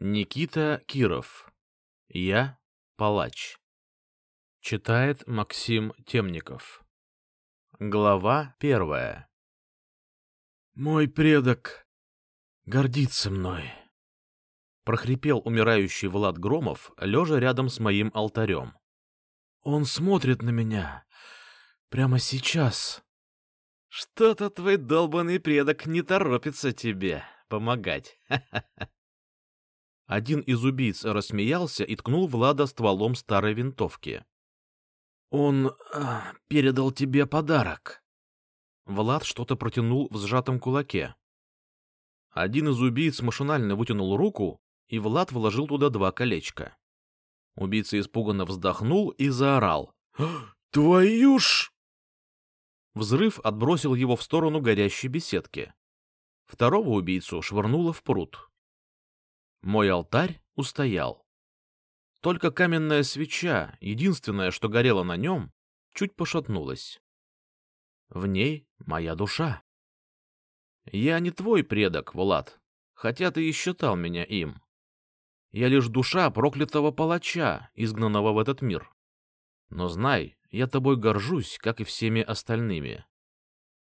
Никита Киров. Я палач. Читает Максим Темников. Глава первая. Мой предок гордится мной. Прохрипел умирающий Влад Громов, лежа рядом с моим алтарем. Он смотрит на меня прямо сейчас. Что-то твой долбанный предок не торопится тебе помогать. Один из убийц рассмеялся и ткнул Влада стволом старой винтовки. «Он а, передал тебе подарок». Влад что-то протянул в сжатом кулаке. Один из убийц машинально вытянул руку, и Влад вложил туда два колечка. Убийца испуганно вздохнул и заорал. «Твою ж!» Взрыв отбросил его в сторону горящей беседки. Второго убийцу швырнуло в пруд. Мой алтарь устоял. Только каменная свеча, единственное, что горело на нем, чуть пошатнулась. В ней моя душа. Я не твой предок, Влад, хотя ты и считал меня им. Я лишь душа проклятого палача, изгнанного в этот мир. Но знай, я тобой горжусь, как и всеми остальными.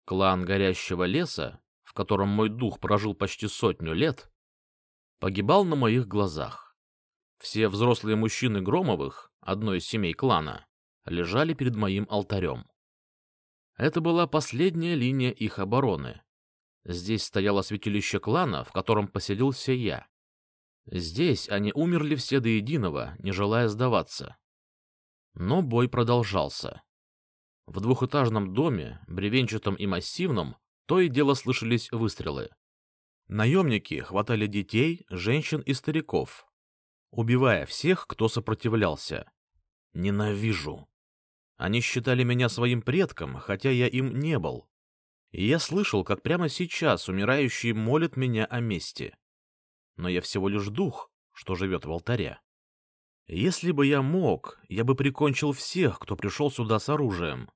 Клан Горящего Леса, в котором мой дух прожил почти сотню лет, погибал на моих глазах. Все взрослые мужчины Громовых, одной из семей клана, лежали перед моим алтарем. Это была последняя линия их обороны. Здесь стояло святилище клана, в котором поселился я. Здесь они умерли все до единого, не желая сдаваться. Но бой продолжался. В двухэтажном доме, бревенчатом и массивном, то и дело слышались выстрелы. Наемники хватали детей, женщин и стариков, убивая всех, кто сопротивлялся. Ненавижу. Они считали меня своим предком, хотя я им не был. И я слышал, как прямо сейчас умирающие молят меня о мести. Но я всего лишь дух, что живет в алтаре. Если бы я мог, я бы прикончил всех, кто пришел сюда с оружием.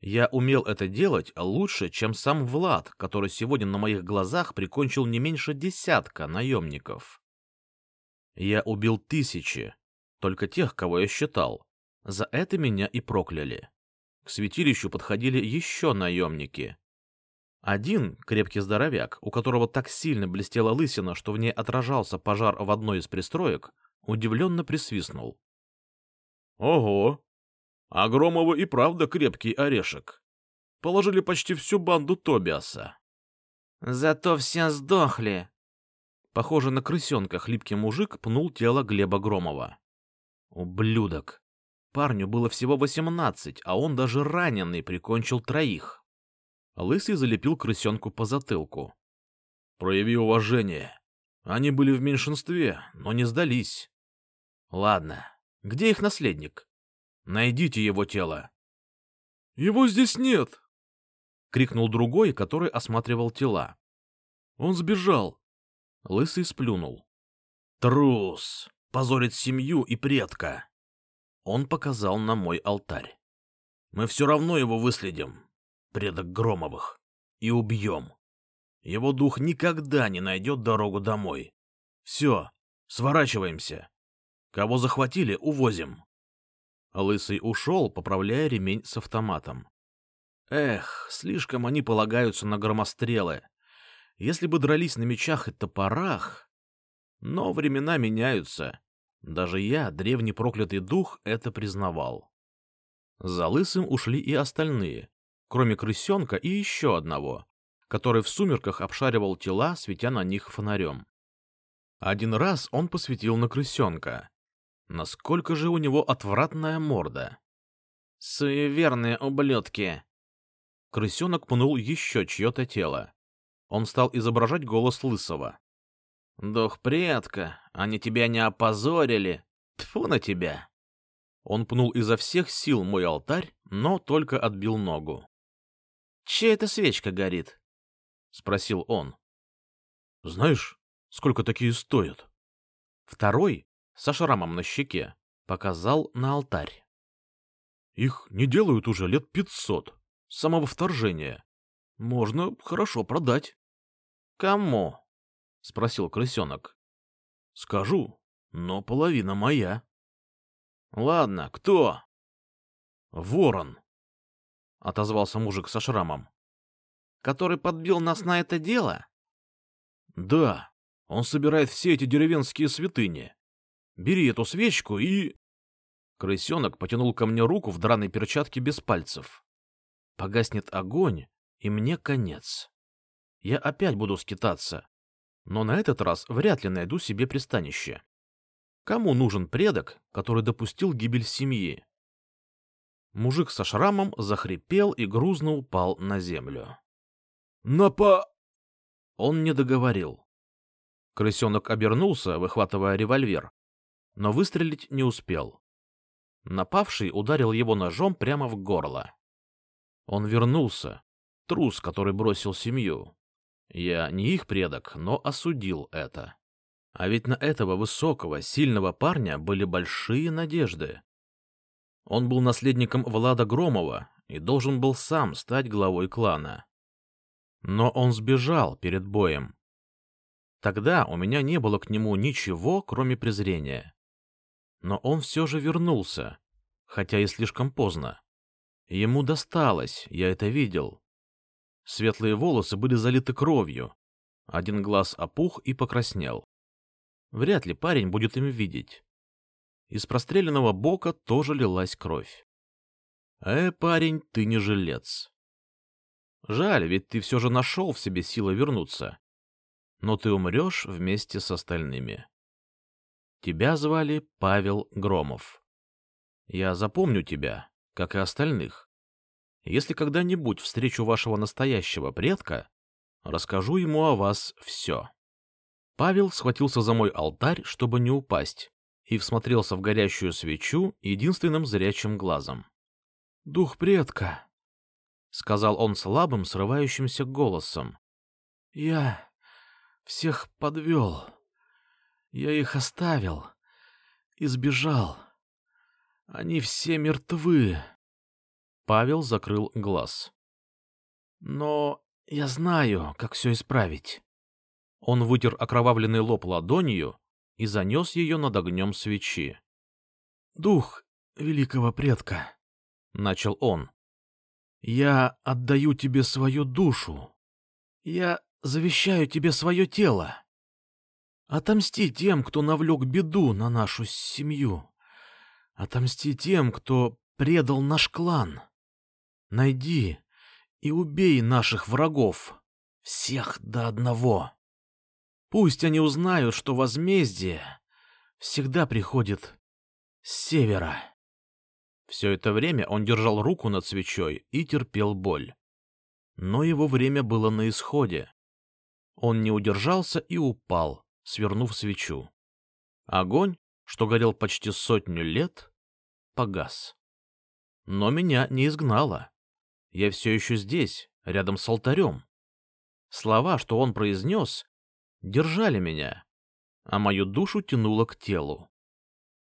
Я умел это делать лучше, чем сам Влад, который сегодня на моих глазах прикончил не меньше десятка наемников. Я убил тысячи, только тех, кого я считал. За это меня и прокляли. К святилищу подходили еще наемники. Один, крепкий здоровяк, у которого так сильно блестела лысина, что в ней отражался пожар в одной из пристроек, удивленно присвистнул. — Ого! А Громова и правда крепкий орешек. Положили почти всю банду Тобиаса. Зато все сдохли. Похоже на крысенка, хлипкий мужик пнул тело Глеба Громова. Ублюдок. Парню было всего восемнадцать, а он даже раненый прикончил троих. Лысый залепил крысенку по затылку. «Прояви уважение. Они были в меньшинстве, но не сдались. Ладно, где их наследник? Найдите его тело. — Его здесь нет! — крикнул другой, который осматривал тела. — Он сбежал. Лысый сплюнул. — Трус! Позорит семью и предка! Он показал на мой алтарь. — Мы все равно его выследим, предок Громовых, и убьем. Его дух никогда не найдет дорогу домой. Все, сворачиваемся. Кого захватили, увозим. Лысый ушел, поправляя ремень с автоматом. Эх, слишком они полагаются на громострелы. Если бы дрались на мечах и топорах... Но времена меняются. Даже я, древний проклятый дух, это признавал. За лысым ушли и остальные, кроме крысенка и еще одного, который в сумерках обшаривал тела, светя на них фонарем. Один раз он посветил на крысенка, Насколько же у него отвратная морда. Суеверные ублюдки. Крысенок пнул еще чье-то тело. Он стал изображать голос Лысого. «Дух предка, они тебя не опозорили. Тфу на тебя!» Он пнул изо всех сил мой алтарь, но только отбил ногу. «Чья эта свечка горит?» — спросил он. «Знаешь, сколько такие стоят?» Второй, со шрамом на щеке, показал на алтарь. Их не делают уже лет пятьсот, с самого вторжения. Можно хорошо продать. — Кому? — спросил крысенок. — Скажу, но половина моя. Ладно, кто? Ворон, — отозвался мужик со шрамом. Который подбил нас на это дело? Да, он собирает все эти деревенские святыни. Бери эту свечку и... Крысенок потянул ко мне руку в драной перчатке без пальцев. Погаснет огонь, и мне конец. Я опять буду скитаться, но на этот раз вряд ли найду себе пристанище. Кому нужен предок, который допустил гибель семьи? Мужик со шрамом захрипел и грузно упал на землю. «Напа...» Он не договорил. Крысенок обернулся, выхватывая револьвер, но выстрелить не успел. Напавший ударил его ножом прямо в горло. Он вернулся, трус, который бросил семью. Я не их предок, но осудил это. А ведь на этого высокого, сильного парня были большие надежды. Он был наследником Влада Громова и должен был сам стать главой клана. Но он сбежал перед боем. Тогда у меня не было к нему ничего, кроме презрения. Но он все же вернулся, хотя и слишком поздно. Ему досталось, я это видел. Светлые волосы были залиты кровью. Один глаз опух и покраснел. Вряд ли парень будет им видеть. Из простреленного бока тоже лилась кровь. Э, парень, ты не жилец. Жаль, ведь ты все же нашел в себе силы вернуться. Но ты умрешь вместе с остальными. Тебя звали Павел Громов. Я запомню тебя, как и остальных. Если когда-нибудь встречу вашего настоящего предка, расскажу ему о вас все. Павел схватился за мой алтарь, чтобы не упасть, и всмотрелся в горящую свечу единственным зрячим глазом. — Дух предка, — сказал он слабым, срывающимся голосом. — Я всех подвел. Я их оставил и сбежал. Они все мертвы. Павел закрыл глаз. «Но я знаю, как все исправить». Он вытер окровавленный лоб ладонью и занес ее над огнем свечи. «Дух великого предка», — начал он, — «я отдаю тебе свою душу. Я завещаю тебе свое тело. Отомсти тем, кто навлек беду на нашу семью. Отомсти тем, кто предал наш клан. Найди и убей наших врагов, всех до одного. Пусть они узнают, что возмездие всегда приходит с севера. Все это время он держал руку над свечой и терпел боль. Но его время было на исходе. Он не удержался и упал, свернув свечу. Огонь, что горел почти сотню лет, погас. Но меня не изгнало. Я все еще здесь, рядом с алтарем. Слова, что он произнес, держали меня, а мою душу тянуло к телу.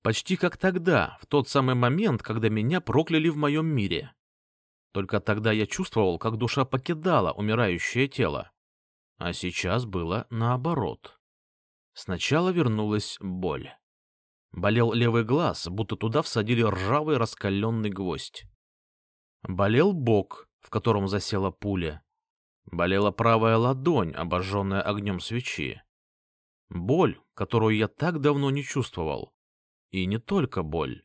Почти как тогда, в тот самый момент, когда меня прокляли в моем мире. Только тогда я чувствовал, как душа покидала умирающее тело. А сейчас было наоборот. Сначала вернулась боль. Болел левый глаз, будто туда всадили ржавый раскаленный гвоздь. Болел бок, в котором засела пуля. Болела правая ладонь, обожженная огнем свечи. Боль, которую я так давно не чувствовал. И не только боль.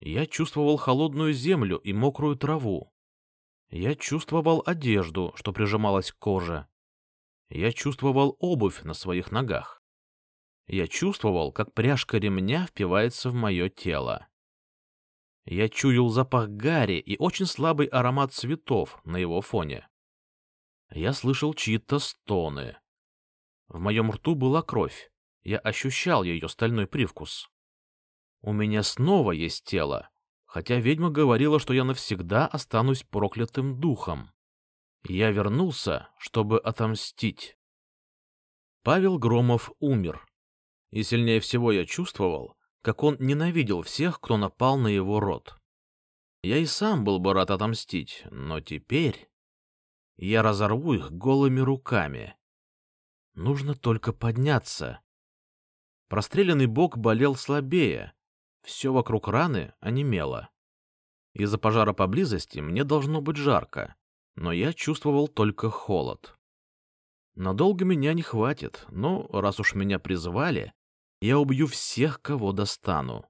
Я чувствовал холодную землю и мокрую траву. Я чувствовал одежду, что прижималась к коже. Я чувствовал обувь на своих ногах. Я чувствовал, как пряжка ремня впивается в мое тело. Я чуял запах гари и очень слабый аромат цветов на его фоне. Я слышал чьи-то стоны. В моем рту была кровь. Я ощущал ее стальной привкус. У меня снова есть тело, хотя ведьма говорила, что я навсегда останусь проклятым духом. Я вернулся, чтобы отомстить. Павел Громов умер. И сильнее всего я чувствовал, как он ненавидел всех, кто напал на его род. Я и сам был бы рад отомстить, но теперь я разорву их голыми руками. Нужно только подняться Простреленный бок болел слабее, все вокруг раны онемело. Из-за пожара поблизости мне должно быть жарко, но я чувствовал только холод. Надолго меня не хватит, но раз уж меня призвали, я убью всех, кого достану.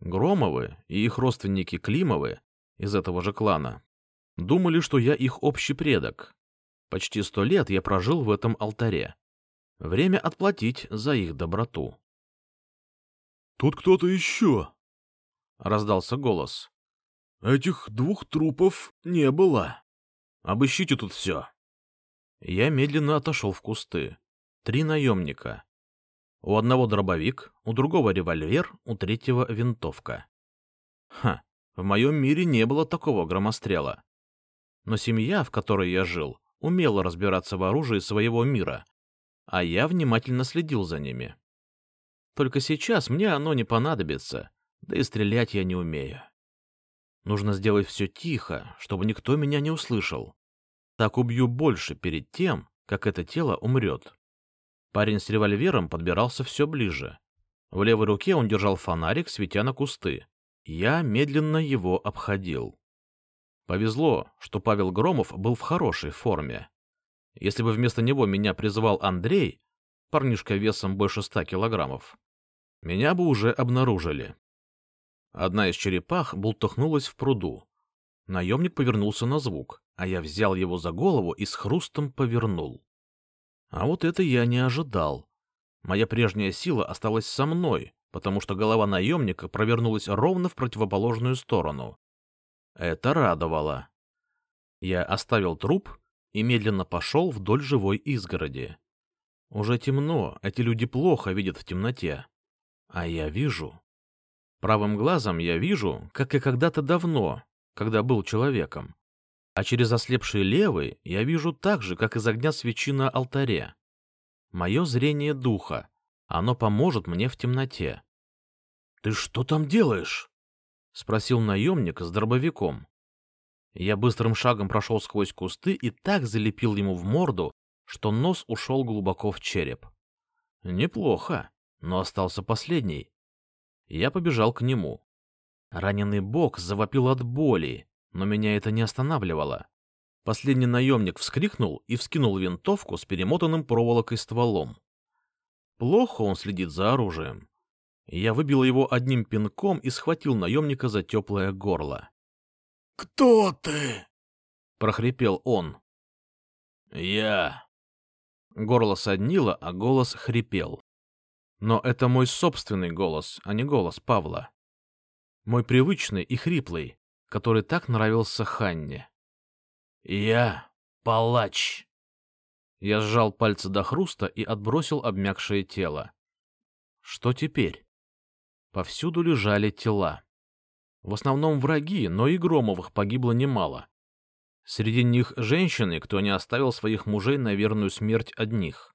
Громовы и их родственники Климовы из этого же клана думали, что я их общий предок. Почти сто лет я прожил в этом алтаре. Время отплатить за их доброту. «Тут кто-то еще!» — раздался голос. «Этих двух трупов не было. Обыщите тут все». Я медленно отошел в кусты. Три наемника. У одного дробовик, у другого револьвер, у третьего винтовка. Ха, в моем мире не было такого громострела. Но семья, в которой я жил, умела разбираться в оружии своего мира, а я внимательно следил за ними. Только сейчас мне оно не понадобится, да и стрелять я не умею. Нужно сделать все тихо, чтобы никто меня не услышал. Так убью больше перед тем, как это тело умрет. Парень с револьвером подбирался все ближе. В левой руке он держал фонарик, светя на кусты. Я медленно его обходил. Повезло, что Павел Громов был в хорошей форме. Если бы вместо него меня призывал Андрей, парнишка весом больше ста килограммов, меня бы уже обнаружили. Одна из черепах бултыхнулась в пруду. Наемник повернулся на звук, а я взял его за голову и с хрустом повернул. А вот это я не ожидал. Моя прежняя сила осталась со мной, потому что голова наемника провернулась ровно в противоположную сторону. Это радовало. Я оставил труп и медленно пошел вдоль живой изгороди. Уже темно, эти люди плохо видят в темноте. А я вижу. Правым глазом я вижу, как и когда-то давно, когда был человеком. А через ослепший левый я вижу так же, как из огня свечи на алтаре. Мое зрение духа, оно поможет мне в темноте. — Ты что там делаешь? — спросил наемник с дробовиком. Я быстрым шагом прошел сквозь кусты и так залепил ему в морду, что нос ушел глубоко в череп. Неплохо, но остался последний. Я побежал к нему. Раненый бок завопил от боли, но меня это не останавливало. Последний наемник вскрикнул и вскинул винтовку с перемотанным проволокой стволом. Плохо он следит за оружием. Я выбил его одним пинком и схватил наемника за теплое горло. «Кто ты?» — прохрипел он. «Я». Горло соднило, а голос хрипел. Но это мой собственный голос, а не голос Павла. Мой привычный и хриплый, который так нравился Ханне. «Я палач». Я сжал пальцы до хруста и отбросил обмякшее тело. Что теперь? Повсюду лежали тела. В основном враги, но и Громовых погибло немало. Среди них женщины, кто не оставил своих мужей на верную смерть одних.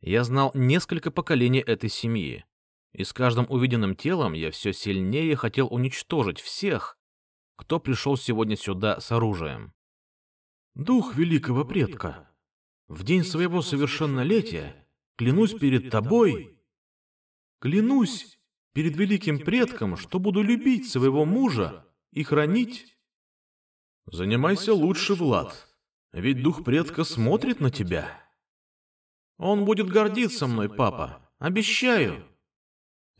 Я знал несколько поколений этой семьи, и с каждым увиденным телом я все сильнее хотел уничтожить всех, кто пришел сегодня сюда с оружием. «Дух великого предка, в день своего совершеннолетия клянусь перед тобой, клянусь перед великим предком, что буду любить своего мужа и хранить... Занимайся лучше, Влад, ведь дух предка смотрит на тебя. Он будет гордиться мной, папа, обещаю.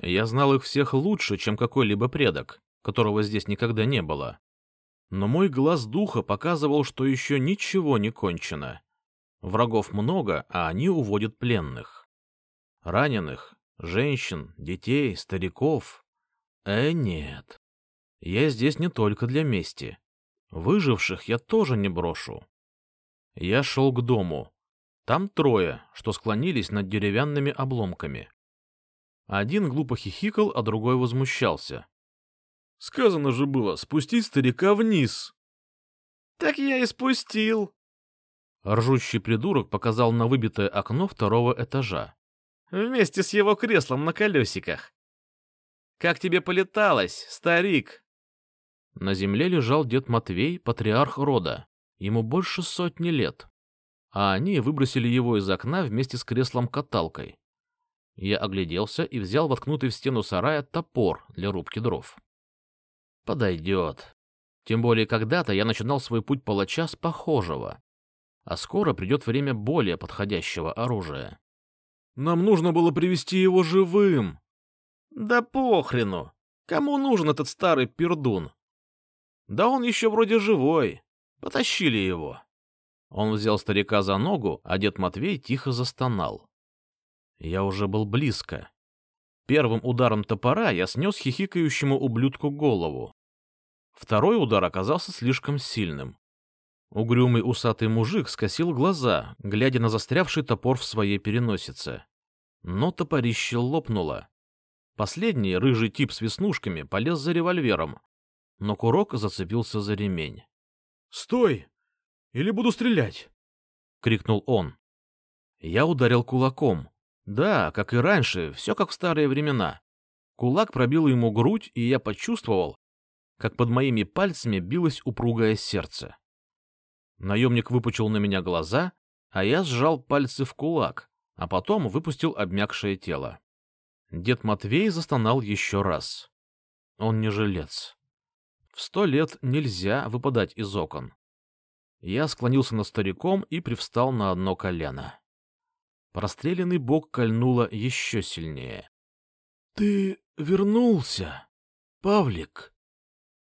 Я знал их всех лучше, чем какой-либо предок, которого здесь никогда не было. Но мой глаз духа показывал, что еще ничего не кончено. Врагов много, а они уводят пленных. Раненых, женщин, детей, стариков. Э, нет. Я здесь не только для мести. Выживших я тоже не брошу. Я шел к дому. Там трое, что склонились над деревянными обломками. Один глупо хихикал, а другой возмущался. «Сказано же было, спустить старика вниз!» «Так я и спустил!» Ржущий придурок показал на выбитое окно второго этажа вместе с его креслом на колесиках. Как тебе полеталось, старик? На земле лежал дед Матвей, патриарх рода. Ему больше сотни лет. А они выбросили его из окна вместе с креслом-каталкой. Я огляделся и взял воткнутый в стену сарая топор для рубки дров. Подойдет. Тем более когда-то я начинал свой путь палача с похожего. А скоро придет время более подходящего оружия. Нам нужно было привести его живым. Да похрену. Кому нужен этот старый пердун? Да он еще вроде живой. Потащили его. Он взял старика за ногу, а дед Матвей тихо застонал. Я уже был близко. Первым ударом топора я снес хихикающему ублюдку голову. Второй удар оказался слишком сильным. Угрюмый усатый мужик скосил глаза, глядя на застрявший топор в своей переносице. Но топорище лопнуло. Последний, рыжий тип с веснушками, полез за револьвером, но курок зацепился за ремень. «Стой! Или буду стрелять!» — крикнул он. Я ударил кулаком. Да, как и раньше, все как в старые времена. Кулак пробил ему грудь, и я почувствовал, как под моими пальцами билось упругое сердце. Наемник выпучил на меня глаза, а я сжал пальцы в кулак, а потом выпустил обмякшее тело. Дед Матвей застонал еще раз. Он не жилец. В сто лет нельзя выпадать из окон. Я склонился над стариком и привстал на одно колено. Простреленный бок кольнуло еще сильнее. — Ты вернулся, Павлик? —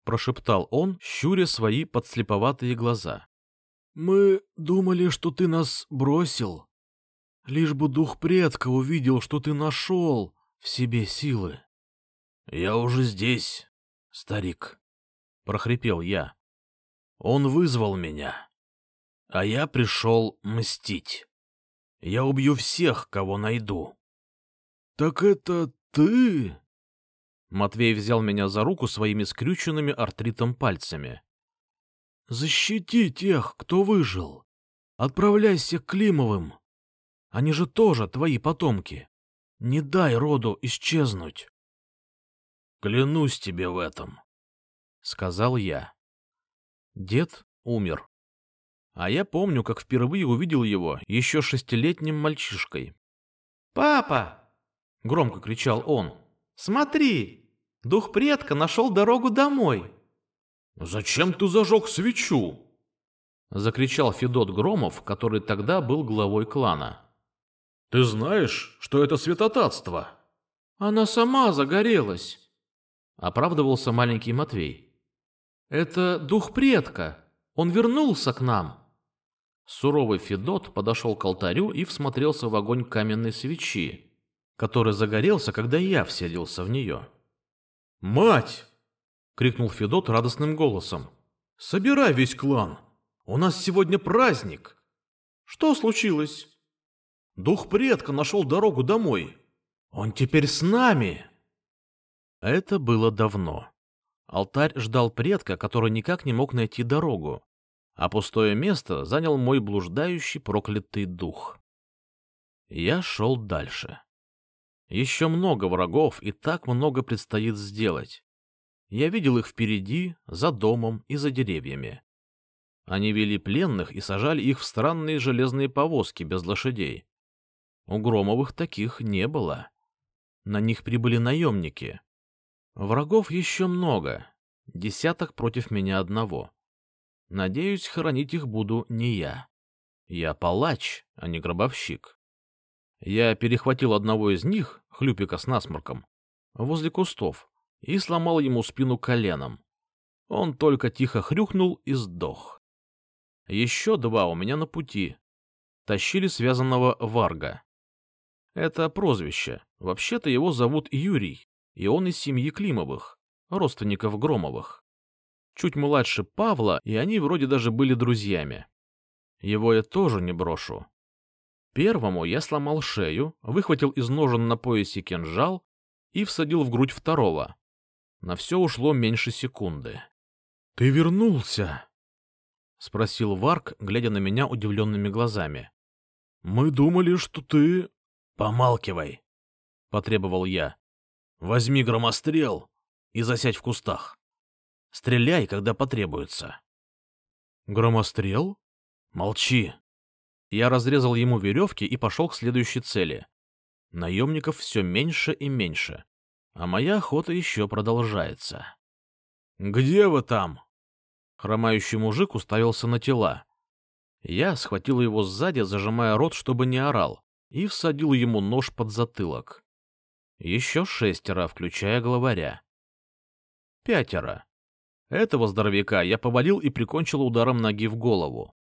прошептал он, щуря свои подслеповатые глаза. — Мы думали, что ты нас бросил. Лишь бы дух предка увидел, что ты нашел в себе силы. — Я уже здесь, старик, — прохрипел я. Он вызвал меня, а я пришел мстить. Я убью всех, кого найду. — Так это ты? Матвей взял меня за руку своими скрюченными артритом пальцами. — Защити тех, кто выжил. Отправляйся к Климовым. Они же тоже твои потомки. Не дай роду исчезнуть. — Клянусь тебе в этом, — сказал я. Дед умер. А я помню, как впервые увидел его еще шестилетним мальчишкой. «Папа!» — громко кричал он. «Смотри! Дух предка нашел дорогу домой!» «Зачем ты зажег свечу?» — закричал Федот Громов, который тогда был главой клана. Ты знаешь, что это святотатство? Она сама загорелась, оправдывался маленький Матвей. Это дух предка. Он вернулся к нам. Суровый Федот подошел к алтарю и всмотрелся в огонь каменной свечи, который загорелся, когда я вселился в нее. «Мать!» — крикнул Федот радостным голосом. «Собирай весь клан! У нас сегодня праздник!» «Что случилось?» Дух предка нашел дорогу домой. Он теперь с нами. Это было давно. Алтарь ждал предка, который никак не мог найти дорогу, а пустое место занял мой блуждающий проклятый дух. Я шел дальше. Еще много врагов и так много предстоит сделать. Я видел их впереди, за домом и за деревьями. Они вели пленных и сажали их в странные железные повозки без лошадей. У Громовых таких не было. На них прибыли наемники. Врагов еще много, десяток против меня одного. Надеюсь, хоронить их буду не я. Я палач, а не гробовщик. Я перехватил одного из них, хлюпика с насморком, возле кустов и сломал ему спину коленом. Он только тихо хрюкнул и сдох. Еще два у меня на пути. Тащили связанного Варга. Это прозвище. Вообще-то его зовут Юрий, и он из семьи Климовых, родственников Громовых. Чуть младше Павла, и они вроде даже были друзьями. Его я тоже не брошу. Первому я сломал шею, выхватил из ножен на поясе кинжал и всадил в грудь второго. На все ушло меньше секунды. — Ты вернулся? — спросил Варк, глядя на меня удивленными глазами. — Мы думали, что ты... «Помалкивай», — потребовал я. «Возьми громострел и засядь в кустах. Стреляй, когда потребуется». «Громострел?» «Молчи». Я разрезал ему веревки и пошел к следующей цели. Наемников все меньше и меньше, а моя охота еще продолжается. «Где вы там?» Хромающий мужик уставился на тела. Я схватил его сзади, зажимая рот, чтобы не орал, и всадил ему нож под затылок. Еще шестеро, включая главаря. Пятеро. Этого здоровяка я повалил и прикончил ударом ноги в голову.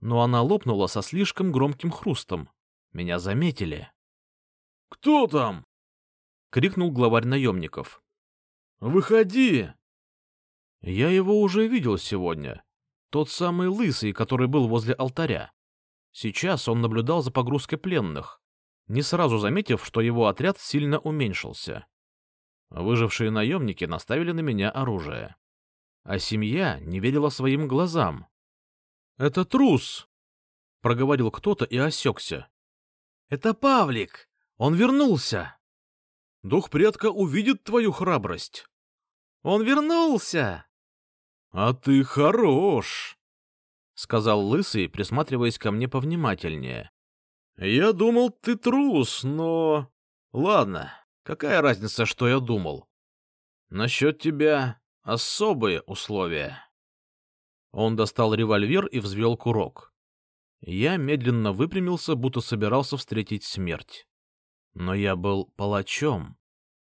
Но она лопнула со слишком громким хрустом. Меня заметили. «Кто там?» — крикнул главарь наемников. «Выходи!» Я его уже видел сегодня. Тот самый лысый, который был возле алтаря. Сейчас он наблюдал за погрузкой пленных, не сразу заметив, что его отряд сильно уменьшился. Выжившие наемники наставили на меня оружие. А семья не верила своим глазам. «Это трус!» — проговорил кто-то и осекся. «Это Павлик! Он вернулся!» «Дух предка увидит твою храбрость!» «Он вернулся!» «А ты хорош!» — сказал Лысый, присматриваясь ко мне повнимательнее. «Я думал, ты трус, но...» «Ладно, какая разница, что я думал? Насчет тебя особые условия». Он достал револьвер и взвел курок. Я медленно выпрямился, будто собирался встретить смерть. Но я был палачом.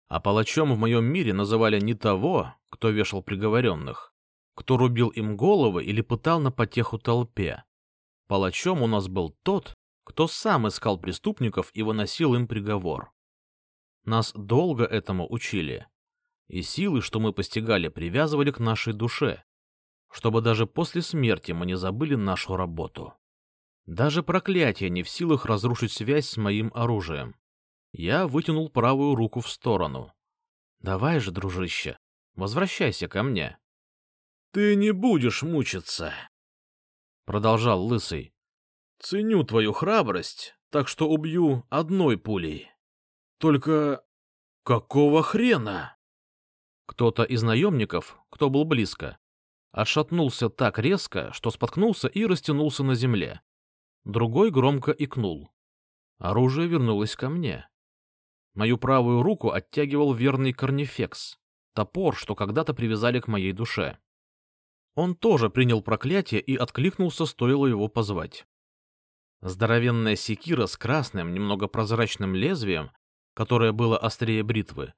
А палачом в моем мире называли не того, кто вешал приговоренных, кто рубил им головы или пытал на потеху толпе. Палачом у нас был тот, кто сам искал преступников и выносил им приговор. Нас долго этому учили, и силы, что мы постигали, привязывали к нашей душе, чтобы даже после смерти мы не забыли нашу работу. Даже проклятие не в силах разрушить связь с моим оружием. Я вытянул правую руку в сторону. «Давай же, дружище, возвращайся ко мне». «Ты не будешь мучиться», — продолжал Лысый. «Ценю твою храбрость, так что убью одной пулей. Только какого хрена?» Кто-то из наемников, кто был близко, отшатнулся так резко, что споткнулся и растянулся на земле. Другой громко икнул. Оружие вернулось ко мне. Мою правую руку оттягивал верный корнифекс, топор, что когда-то привязали к моей душе. Он тоже принял проклятие и откликнулся, стоило его позвать. Здоровенная секира с красным, немного прозрачным лезвием, которое было острее бритвы,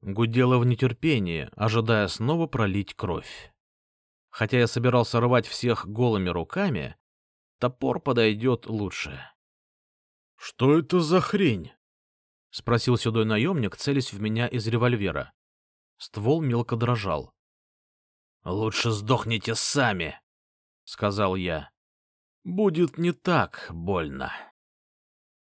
гудела в нетерпении, ожидая снова пролить кровь. Хотя я собирался рвать всех голыми руками, топор подойдет лучше. — Что это за хрень? — спросил седой наемник, целясь в меня из револьвера. Ствол мелко дрожал. — Лучше сдохните сами, — сказал я. — Будет не так больно.